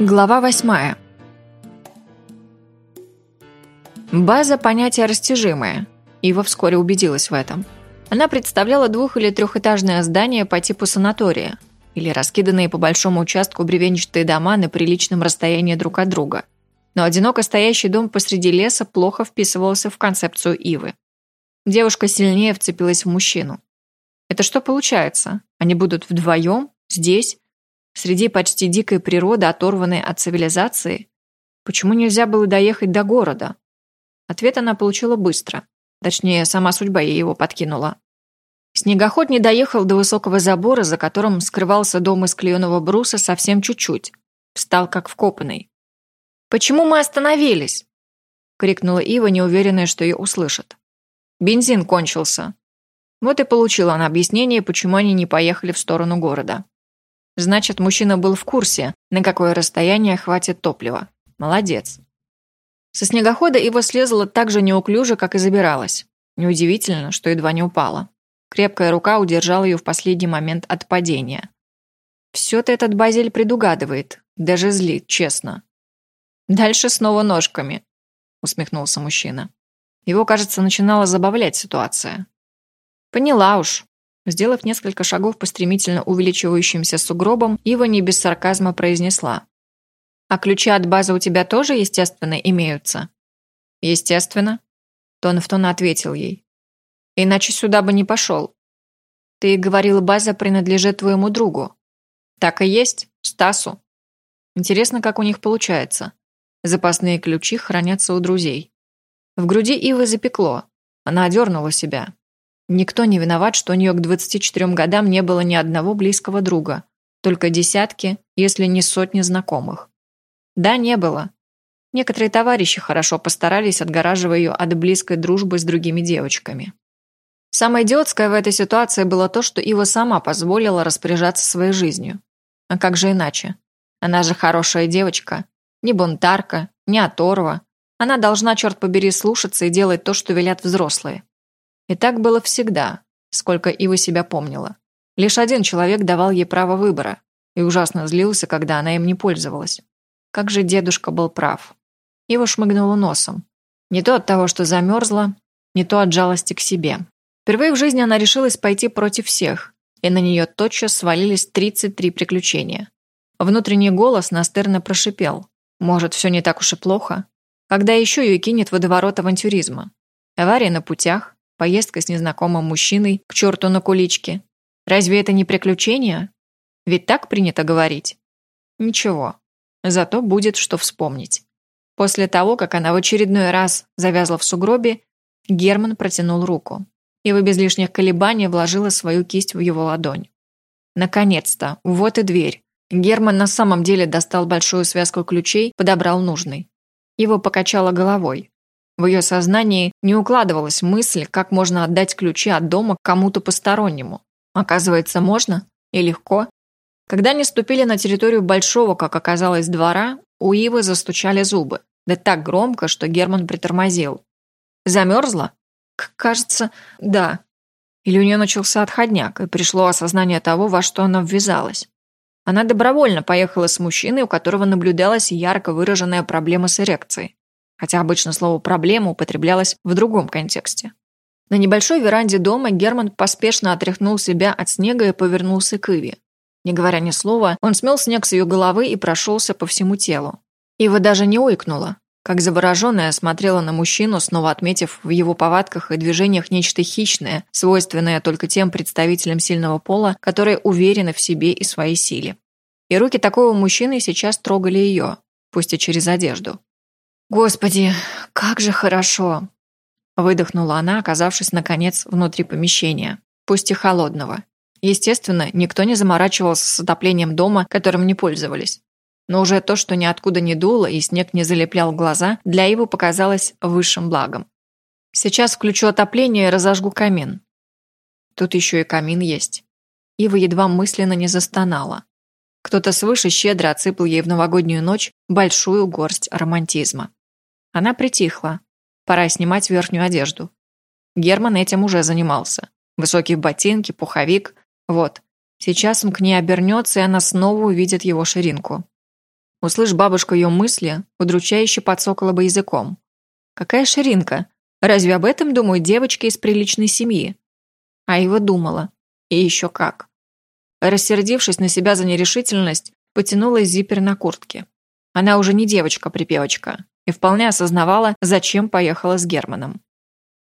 Глава восьмая. База – понятие растяжимое. Ива вскоре убедилась в этом. Она представляла двух- или трехэтажное здание по типу санатория или раскиданные по большому участку бревенчатые дома на приличном расстоянии друг от друга. Но одиноко стоящий дом посреди леса плохо вписывался в концепцию Ивы. Девушка сильнее вцепилась в мужчину. Это что получается? Они будут вдвоем, здесь, Среди почти дикой природы, оторванной от цивилизации? Почему нельзя было доехать до города? Ответ она получила быстро. Точнее, сама судьба ей его подкинула. Снегоход не доехал до высокого забора, за которым скрывался дом из клееного бруса совсем чуть-чуть. Встал как вкопанный. «Почему мы остановились?» — крикнула Ива, неуверенная, что ее услышат. «Бензин кончился». Вот и получила она объяснение, почему они не поехали в сторону города. Значит, мужчина был в курсе, на какое расстояние хватит топлива. Молодец. Со снегохода его слезла так же неуклюже, как и забиралась. Неудивительно, что едва не упала. Крепкая рука удержала ее в последний момент от падения. Все-то этот базель предугадывает, даже злит, честно. Дальше снова ножками, усмехнулся мужчина. Его, кажется, начинала забавлять ситуация. Поняла уж, Сделав несколько шагов по стремительно увеличивающимся сугробам, Ива не без сарказма произнесла. «А ключи от базы у тебя тоже, естественно, имеются?» «Естественно», — тон в тон ответил ей. «Иначе сюда бы не пошел. Ты говорила, база принадлежит твоему другу». «Так и есть, Стасу». Интересно, как у них получается. Запасные ключи хранятся у друзей. В груди Ивы запекло. Она одернула себя. Никто не виноват, что у нее к 24 годам не было ни одного близкого друга, только десятки, если не сотни знакомых. Да, не было. Некоторые товарищи хорошо постарались, отгораживая ее от близкой дружбы с другими девочками. Самое идиотское в этой ситуации было то, что Ива сама позволила распоряжаться своей жизнью. А как же иначе? Она же хорошая девочка. Не бунтарка, не оторва. Она должна, черт побери, слушаться и делать то, что велят взрослые. И так было всегда, сколько Ива себя помнила. Лишь один человек давал ей право выбора и ужасно злился, когда она им не пользовалась. Как же дедушка был прав. Ива шмыгнула носом. Не то от того, что замерзла, не то от жалости к себе. Впервые в жизни она решилась пойти против всех, и на нее тотчас свалились 33 приключения. Внутренний голос настырно прошипел. Может, все не так уж и плохо? Когда еще ее кинет водоворот авантюризма? Авария на путях, поездка с незнакомым мужчиной к черту на куличке. Разве это не приключение? Ведь так принято говорить. Ничего. Зато будет что вспомнить. После того, как она в очередной раз завязла в сугробе, Герман протянул руку. и без лишних колебаний вложила свою кисть в его ладонь. Наконец-то, вот и дверь. Герман на самом деле достал большую связку ключей, подобрал нужный. Его покачало головой. В ее сознании не укладывалась мысль, как можно отдать ключи от дома кому-то постороннему. Оказывается, можно и легко. Когда они ступили на территорию большого, как оказалось, двора, у Ивы застучали зубы. Да так громко, что Герман притормозил. Замерзла? К кажется, да. Или у нее начался отходняк, и пришло осознание того, во что она ввязалась. Она добровольно поехала с мужчиной, у которого наблюдалась ярко выраженная проблема с эрекцией хотя обычно слово «проблема» употреблялось в другом контексте. На небольшой веранде дома Герман поспешно отряхнул себя от снега и повернулся к Иве. Не говоря ни слова, он смел снег с ее головы и прошелся по всему телу. Ива даже не ойкнула, как завороженная смотрела на мужчину, снова отметив в его повадках и движениях нечто хищное, свойственное только тем представителям сильного пола, которые уверены в себе и своей силе. И руки такого мужчины сейчас трогали ее, пусть и через одежду. «Господи, как же хорошо!» Выдохнула она, оказавшись, наконец, внутри помещения, пусть и холодного. Естественно, никто не заморачивался с отоплением дома, которым не пользовались. Но уже то, что ниоткуда не дуло и снег не залеплял глаза, для его показалось высшим благом. Сейчас включу отопление и разожгу камин. Тут еще и камин есть. Ива едва мысленно не застонала. Кто-то свыше щедро отсыпал ей в новогоднюю ночь большую горсть романтизма. Она притихла. Пора снимать верхнюю одежду. Герман этим уже занимался. Высокие ботинки, пуховик. Вот. Сейчас он к ней обернется, и она снова увидит его ширинку. Услышь бабушка ее мысли, удручающе подсокала бы языком. Какая ширинка? Разве об этом думают девочки из приличной семьи? А его думала. И еще как. Рассердившись на себя за нерешительность, потянула зиппер на куртке. Она уже не девочка-припевочка и вполне осознавала, зачем поехала с Германом.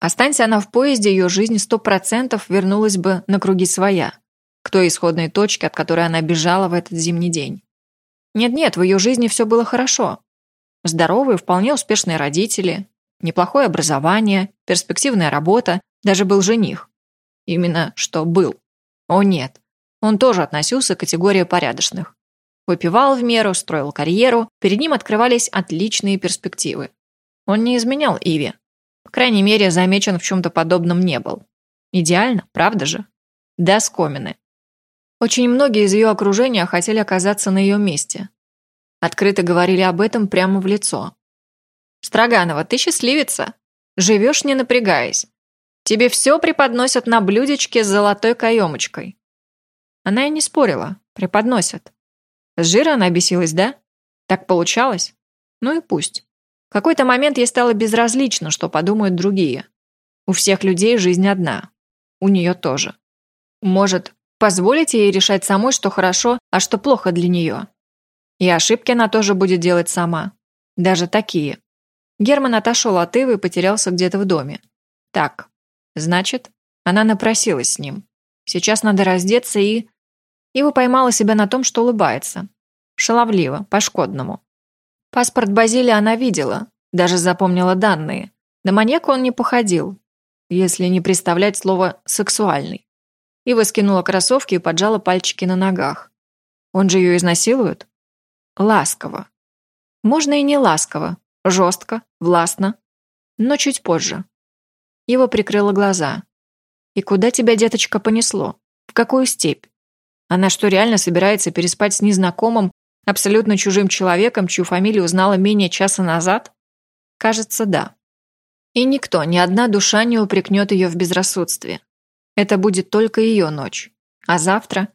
Останься она в поезде, ее жизнь сто процентов вернулась бы на круги своя, к той исходной точке, от которой она бежала в этот зимний день. Нет-нет, в ее жизни все было хорошо. Здоровые, вполне успешные родители, неплохое образование, перспективная работа, даже был жених. Именно что был. О нет, он тоже относился к категории порядочных. Выпивал в меру, строил карьеру, перед ним открывались отличные перспективы. Он не изменял Иве. По крайней мере, замечен в чем-то подобном не был. Идеально, правда же? Да, скомины. Очень многие из ее окружения хотели оказаться на ее месте. Открыто говорили об этом прямо в лицо. «Строганова, ты счастливица. Живешь не напрягаясь. Тебе все преподносят на блюдечке с золотой каемочкой». Она и не спорила. Преподносят. С жира она бесилась, да? Так получалось? Ну и пусть. В какой-то момент ей стало безразлично, что подумают другие. У всех людей жизнь одна. У нее тоже. Может, позволить ей решать самой, что хорошо, а что плохо для нее. И ошибки она тоже будет делать сама. Даже такие. Герман отошел от Ивы и потерялся где-то в доме. Так, значит, она напросилась с ним. Сейчас надо раздеться и... Ива поймала себя на том, что улыбается. Шаловливо, по-шкодному. Паспорт Базилия она видела, даже запомнила данные. На маньяка он не походил, если не представлять слово «сексуальный». Ива скинула кроссовки и поджала пальчики на ногах. Он же ее изнасилует? Ласково. Можно и не ласково, жестко, властно, но чуть позже. Ива прикрыла глаза. «И куда тебя, деточка, понесло? В какую степь? Она что, реально собирается переспать с незнакомым, абсолютно чужим человеком, чью фамилию узнала менее часа назад? Кажется, да. И никто, ни одна душа не упрекнет ее в безрассудстве. Это будет только ее ночь. А завтра?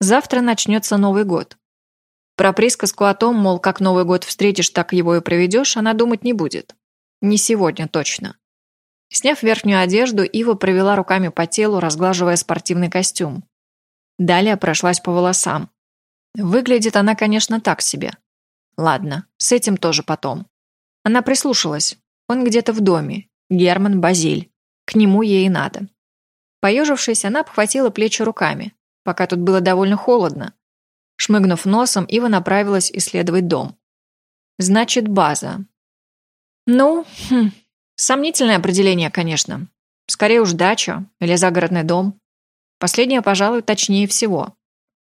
Завтра начнется Новый год. Про присказку о том, мол, как Новый год встретишь, так его и проведешь, она думать не будет. Не сегодня точно. Сняв верхнюю одежду, Ива провела руками по телу, разглаживая спортивный костюм. Далее прошлась по волосам. Выглядит она, конечно, так себе. Ладно, с этим тоже потом. Она прислушалась. Он где-то в доме. Герман Базиль. К нему ей и надо. Поежившись, она обхватила плечи руками, пока тут было довольно холодно. Шмыгнув носом, Ива направилась исследовать дом. Значит, база. Ну, хм, сомнительное определение, конечно. Скорее уж дача или загородный дом. Последнее, пожалуй, точнее всего.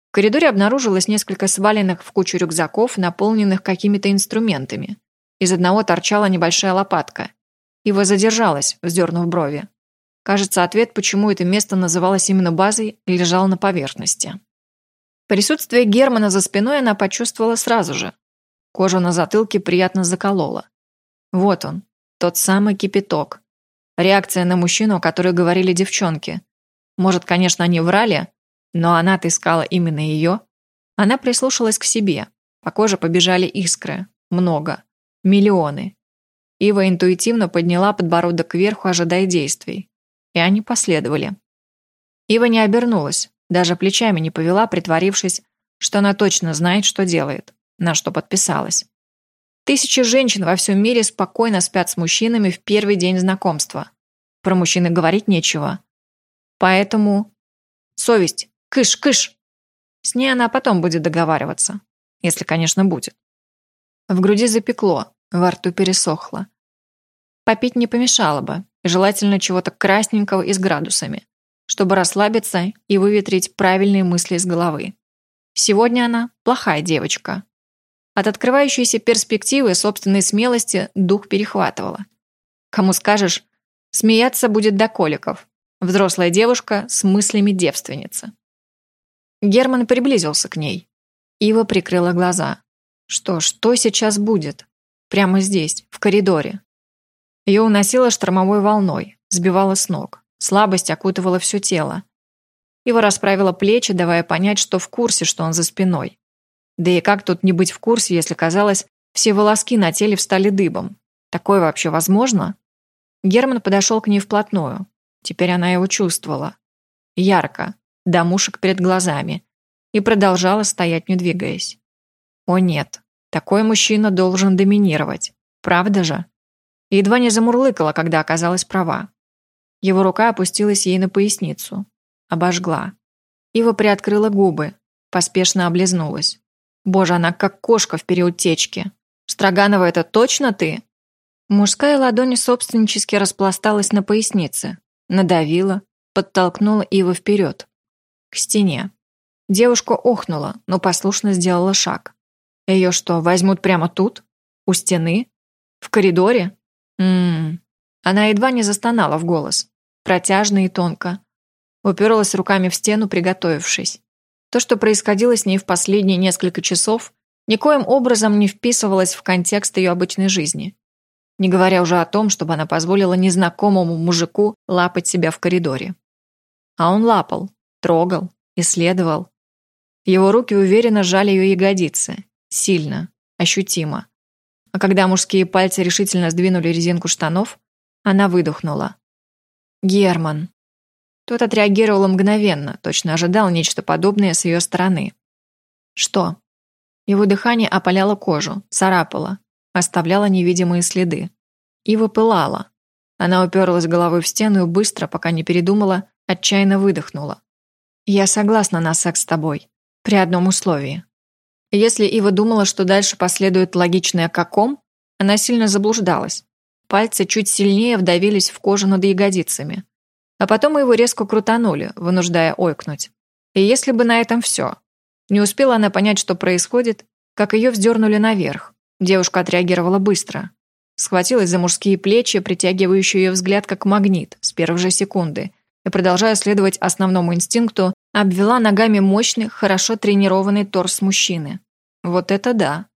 В коридоре обнаружилось несколько сваленных в кучу рюкзаков, наполненных какими-то инструментами. Из одного торчала небольшая лопатка. Ива задержалась, вздернув брови. Кажется, ответ, почему это место называлось именно базой, лежал на поверхности. Присутствие Германа за спиной она почувствовала сразу же. Кожу на затылке приятно заколола. Вот он, тот самый кипяток. Реакция на мужчину, о которой говорили девчонки. Может, конечно, они врали, но она отыскала именно ее. Она прислушалась к себе. По коже побежали искры. Много. Миллионы. Ива интуитивно подняла подбородок кверху, ожидая действий. И они последовали. Ива не обернулась, даже плечами не повела, притворившись, что она точно знает, что делает, на что подписалась. Тысячи женщин во всем мире спокойно спят с мужчинами в первый день знакомства. Про мужчины говорить нечего. Поэтому... Совесть. Кыш, кыш. С ней она потом будет договариваться. Если, конечно, будет. В груди запекло, во рту пересохло. Попить не помешало бы, желательно чего-то красненького и с градусами, чтобы расслабиться и выветрить правильные мысли из головы. Сегодня она плохая девочка. От открывающейся перспективы собственной смелости дух перехватывала. Кому скажешь, смеяться будет до коликов, Взрослая девушка с мыслями девственницы. Герман приблизился к ней. Ива прикрыла глаза. Что, что сейчас будет? Прямо здесь, в коридоре. Ее уносило штормовой волной, сбивало с ног. Слабость окутывала все тело. Ива расправила плечи, давая понять, что в курсе, что он за спиной. Да и как тут не быть в курсе, если, казалось, все волоски на теле встали дыбом? Такое вообще возможно? Герман подошел к ней вплотную. Теперь она его чувствовала. Ярко, до мушек перед глазами. И продолжала стоять, не двигаясь. О нет, такой мужчина должен доминировать. Правда же? едва не замурлыкала, когда оказалась права. Его рука опустилась ей на поясницу. Обожгла. Ива приоткрыла губы, поспешно облизнулась. Боже, она как кошка в период течки. Строганова, это точно ты? Мужская ладонь собственнически распласталась на пояснице, надавила, подтолкнула Иву вперед, к стене. Девушка охнула, но послушно сделала шаг. Ее что, возьмут прямо тут? У стены? В коридоре? Ммм. Она едва не застонала в голос. Протяжно и тонко. Уперлась руками в стену, приготовившись. То, что происходило с ней в последние несколько часов, никоим образом не вписывалось в контекст ее обычной жизни. Не говоря уже о том, чтобы она позволила незнакомому мужику лапать себя в коридоре. А он лапал, трогал, исследовал. Его руки уверенно сжали ее ягодицы. Сильно, ощутимо. А когда мужские пальцы решительно сдвинули резинку штанов, она выдохнула. «Герман». Тот отреагировал мгновенно, точно ожидал нечто подобное с ее стороны. «Что?» Его дыхание опаляло кожу, царапало, оставляло невидимые следы. И выпылало. Она уперлась головой в стену и быстро, пока не передумала, отчаянно выдохнула. «Я согласна на секс с тобой. При одном условии». Если Ива думала, что дальше последует логичное «каком», она сильно заблуждалась. Пальцы чуть сильнее вдавились в кожу над ягодицами. А потом его резко крутанули, вынуждая ойкнуть. И если бы на этом все. Не успела она понять, что происходит, как ее вздернули наверх. Девушка отреагировала быстро. Схватилась за мужские плечи, притягивающие ее взгляд как магнит с первой же секунды, и, продолжая следовать основному инстинкту, обвела ногами мощный, хорошо тренированный торс мужчины. Вот это да.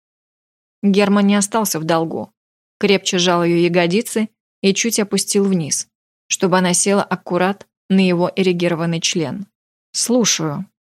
Герман не остался в долгу. Крепче сжал ее ягодицы и чуть опустил вниз, чтобы она села аккурат на его эрегированный член. «Слушаю»,